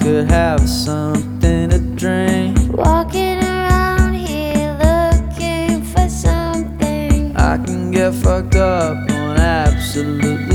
could have something to drink. Walking around here looking for something. I can get fucked up on absolutely